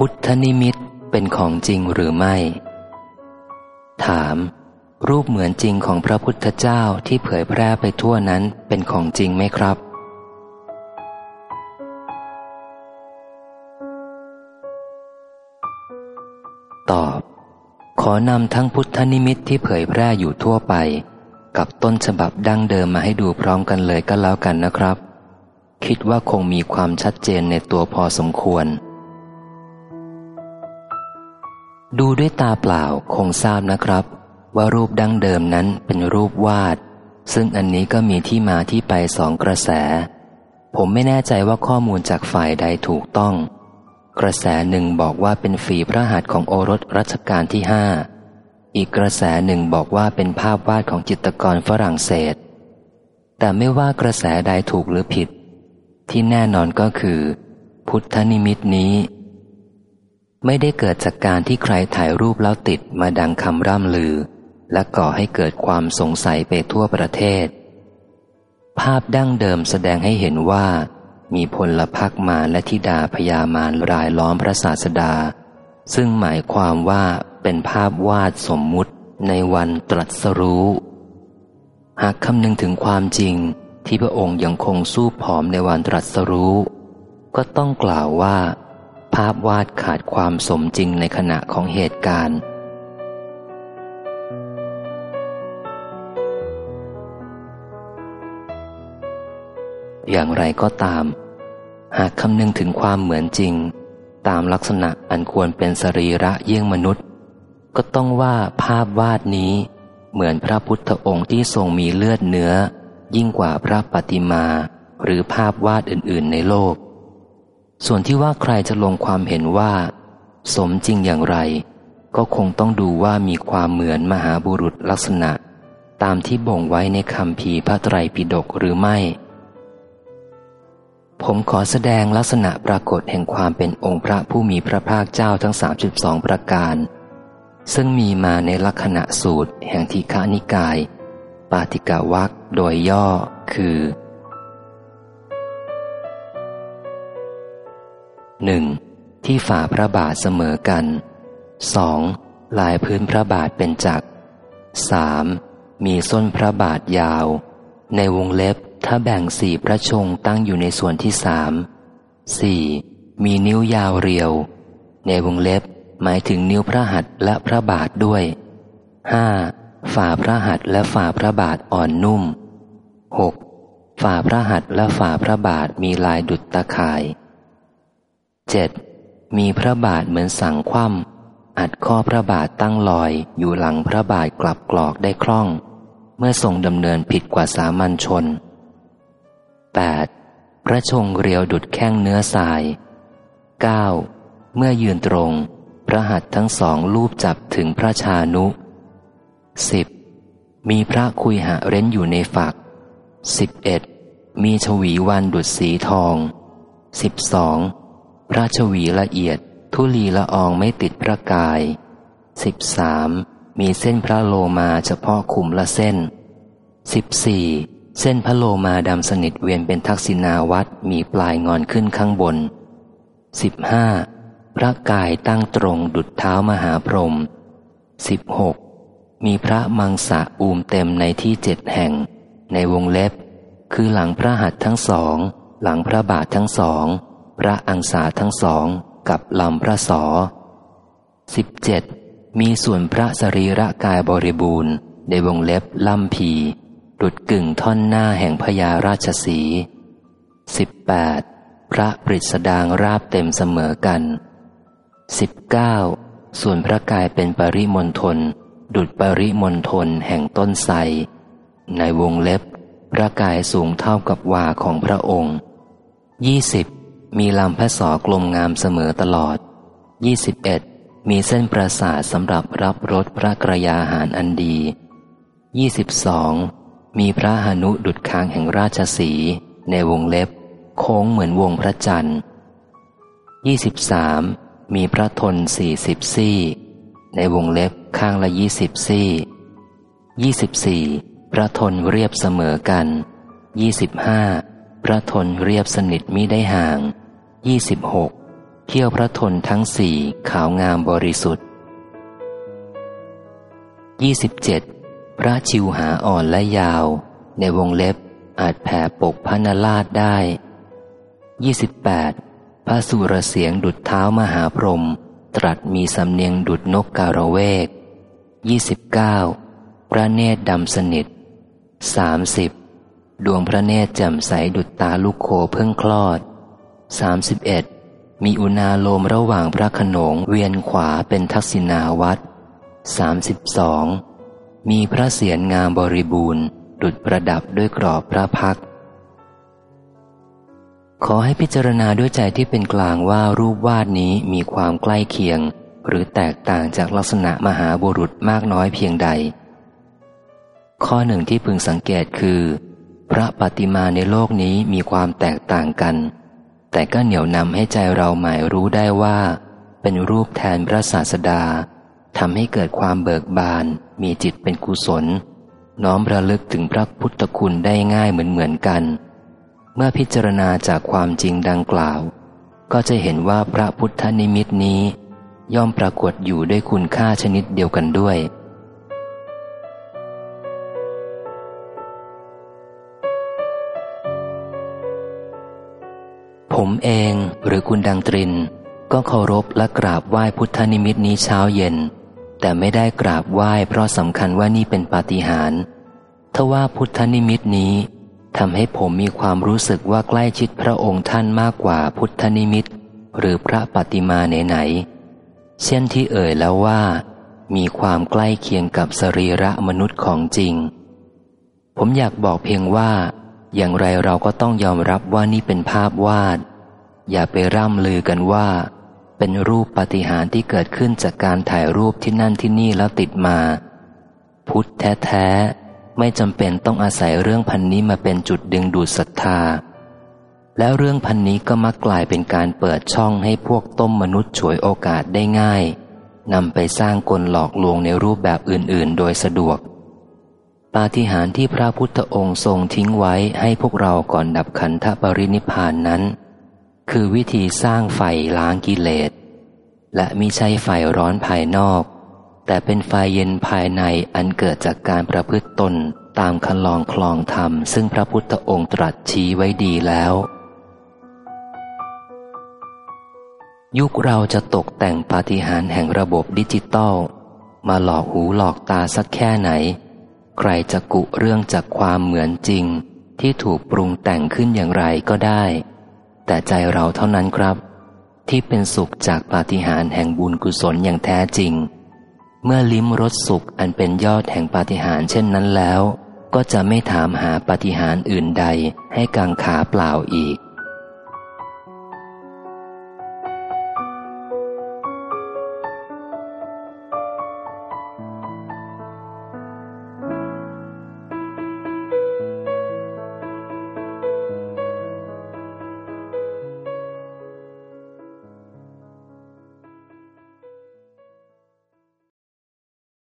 พุทธนิมิตเป็นของจริงหรือไม่ ถาม รูปเหมือนจริงของพระพุทธเจ้าที่เผยแพร่ไปทั่วนั้นเป็นของจริงไหมครับ ตอบ ขอนำทั้งพุทธนิมิตที่เผยแพร่อยู่ทั่วไป กับต้นฉบับดั้งเดิมมาให้ดูพร้อมกันเลยก็แล้วกันนะครับ คิดว่าคงมีความชัดเจนในตัวพอสมควร ดูด้วยตาเปล่าคงทราบนะครับ ว่ารูปดั้งเดิมนั้นเป็นรูปวาด ซึ่งอันนี้ก็มีที่มาที่ไปสองกระแส ผมไม่แน่ใจว่าข้อมูลจากฝ่ายใดถูกต้อง กระแสหนึ่งบอกว่าเป็นฝีพระหัตถ์ของโอรสรัชกาลที่ห้าอีกกระแสหนึ่งบอกว่าเป็นภาพวาดของจิตรกรฝรั่งเศส แต่ไม่ว่ากระแสใดถูกหรือผิด ที่แน่นอนก็คือ พุทธนิมิตนี้ ไม่ได้เกิดจากการที่ใครถ่ายรูปแล้วติดมาดังคำร่ำลือ และก่อให้เกิดความสงสัยไปทั่วประเทศ ภาพดั้งเดิมแสดงให้เห็นว่า มีพลพักมาและธิดาพยามารรายล้อมพระศาสดา ซึ่งหมายความว่าเป็นภาพวาดสมมุติในวันตรัสรู้ หากคำนึงถึงความจริงที่พระองค์ยังคงสู้ผอมในวันตรัสรู้ ก็ต้องกล่าวว่า ภาพวาดขาดความสมจริงในขณะของเหตุการณ์ อย่างไรก็ตาม หากคำนึงถึงความเหมือนจริง ตามลักษณะอันควรเป็นสรีระเยี่ยงมนุษย์ ก็ต้องว่าภาพวาดนี้เหมือนพระพุทธองค์ที่ทรงมีเลือดเนื้อ ยิ่งกว่าพระปฏิมา หรือภาพวาดอื่น ๆ ในโลก ส่วนที่ว่าใครจะลงความเห็นว่า สมจริงอย่างไร ก็คงต้องดูว่ามีความเหมือนมหาบุรุษลักษณะ ตามที่บ่งไว้ในคำพีพระไตรปิฎกหรือไม่ ผมขอแสดงลักษณะปรากฏแห่งความเป็นองค์พระผู้มีพระภาคเจ้าทั้ง 32 ประการ ซึ่งมีมาในลักษณะสูตรแห่งทีฆานิกาย ปาติกาวักโดยย่อคือ หนึ่งที่ฝ่าพระบาทเสมอกันสองลายพื้นพระบาทเป็นจักรสามมีส้นพระบาทยาว ในวงเล็บถ้าแบ่งสี่พระชงตั้งอยู่ในส่วนที่สามสี่มีนิ้วยาวเรียว ในวงเล็บหมายถึงนิ้วพระหัตถ์และพระบาทด้วยห้าฝ่าพระหัตถ์และฝ่าพระบาทอ่อนนุ่มหกฝ่าพระหัตถ์และฝ่าพระบาทมีลายดุจตะข่าย เจ็ดมีพระบาทเหมือนสังคว่ำอัดข้อพระบาทตั้งลอยอยู่หลังพระบาทกลับกรอกได้คล่อง เมื่อทรงดำเนินผิดกว่าสามัญชน 8. พระชงเรียวดุดแข้งเนื้อทราย 9. เมื่อยืนตรง พระหัตถ์ทั้งสองลูบจับถึงพระชานุ 10. มีพระคุยหะเร้นอยู่ในฝัก 11. มีชวีวันดุดสีทอง 12. พระชวีละเอียด ทุลีละอองไม่ติดพระกายสิบสามมีเส้นพระโลมาเฉพาะขุมละเส้นสิบสี่เส้นพระโลมาดำสนิทเวียนเป็นทักษิณาวัดมีปลายงอนขึ้นข้างบนสิบห้าพระกายตั้งตรงดุดเท้ามหาพรหมสิบหกมีพระมังสะอูมเต็มในที่เจ็ดแห่ง ในวงเล็บ คือหลังพระหัตถ์ทั้งสอง หลังพระบาททั้งสอง พระอังสาทั้งสองกับลำพระสอสิบเจ็ดมีส่วนพระสรีระกายบริบูรณ์ ในวงเล็บล่ำพีดุดกึ่งท่อนหน้าแห่งพญาราชสีสิบแปดพระปริศดางราบเต็มเสมอกันสิบเก้าส่วนพระกายเป็นปริมณฑลดุดปริมณฑลแห่งต้นไทรในวงเล็บพระกายสูงเท่ากับวาของพระองค์ยี่สิบ มีลำพระสอกลมงามเสมอตลอด 21. มีเส้นประสาทสำหรับรับรสพระกระยาหารอันดี 22. มีพระหนุดุดคางแห่งราชสีในวงเล็บ โค้งเหมือนวงพระจันทร์ 23. มีพระทนสี่สิบซี่ ในวงเล็บข้างละยี่สิบซี่ 24. พระทนเรียบเสมอกัน 25. พระทนเรียบสนิทมิได้ห่าง ยี่สิบหกเขี้ยวพระทนทั้งสี่ขาวงามบริสุทธิ์ 27. พระชิวหาอ่อนและยาว ในวงเล็บอาจแผ่ปกพระนราชได้ 28. พระสุรเสียงดุดเท้ามหาพรหมตรัสมีสำเนียงดุดนกการเวก 29. พระเนตรดำสนิท 30. ดวงพระเนตรแจ่มใสดุดตาลูกโคเพิ่งคลอด 31. มีอุณาโลมระหว่างพระขนงเวียนขวาเป็นทักษิณาวัด 32. มีพระเศียรงามบริบูรณ์ ดุดประดับด้วยกรอบพระพัก ขอให้พิจารณาด้วยใจที่เป็นกลางว่ารูปวาดนี้มีความใกล้เคียง หรือแตกต่างจากลักษณะมหาบุรุษมากน้อยเพียงใด ข้อหนึ่งที่พึงสังเกตคือ พระปฏิมาในโลกนี้มีความแตกต่างกัน แต่ก็เหนี่ยวนำให้ใจเราหมายรู้ได้ว่า เป็นรูปแทนพระศาสดาทำให้เกิดความเบิกบาน มีจิตเป็นกุศล น้อมระลึกถึงพระพุทธคุณได้ง่ายเหมือนเหมือนกัน เมื่อพิจารณาจากความจริงดังกล่าว ก็จะเห็นว่าพระพุทธนิมิตนี้ ย่อมปรากฏอยู่ด้วยคุณค่าชนิดเดียวกันด้วย ผมเองหรือคุณดังตริน ก็เคารพและกราบไหว้พุทธนิมิตนี้เช้าเย็น แต่ไม่ได้กราบไหว้เพราะสำคัญว่านี่เป็นปาฏิหาริย์ทว่าพุทธนิมิตนี้ทำให้ผมมีความรู้สึกว่าใกล้ชิดพระองค์ท่านมากกว่าพุทธนิมิต หรือพระปฏิมาไหนๆเช่นที่เอ่ยแล้วว่า มีความใกล้เคียงกับสรีระมนุษย์ของจริง ผมอยากบอกเพียงว่า อย่างไรเราก็ต้องยอมรับว่านี่เป็นภาพวาด อย่าไปร่ำลือกันว่า เป็นรูปปฏิหารที่เกิดขึ้นจากการถ่ายรูปที่นั่นที่นี่แล้วติดมา พุทธแท้ๆไม่จำเป็นต้องอาศัยเรื่องพันนี้มาเป็นจุดดึงดูดศรัทธา แล้วเรื่องพันนี้ก็มักกลายเป็นการเปิดช่องให้พวกต้มมนุษย์ฉวยโอกาสได้ง่ายนำไปสร้างกลหลอกลวงในรูปแบบอื่น ๆ โดยสะดวก ปาฏิหาริย์ที่พระพุทธองค์ทรงทิ้งไว้ให้พวกเราก่อนดับขันธปรินิพานนั้น คือวิธีสร้างไฟล้างกิเลส และมิใช่ไฟร้อนภายนอก แต่เป็นไฟเย็นภายในอันเกิดจากการประพฤติตนตามคันลองคลองธรรม ซึ่งพระพุทธองค์ตรัสชี้ไว้ดีแล้ว ยุคเราจะตกแต่งปาฏิหาริย์แห่งระบบดิจิตอลมาหลอกหูหลอกตาสักแค่ไหน ใครจะกุเรื่องจากความเหมือนจริง ที่ถูกปรุงแต่งขึ้นอย่างไรก็ได้ แต่ใจเราเท่านั้นครับ ที่เป็นสุขจากปาฏิหาริย์แห่งบุญกุศลอย่างแท้จริง เมื่อลิ้มรสสุขอันเป็นยอดแห่งปาฏิหาริย์เช่นนั้นแล้ว ก็จะไม่ถามหาปาฏิหาริย์อื่นใดให้กังขาเปล่าอีก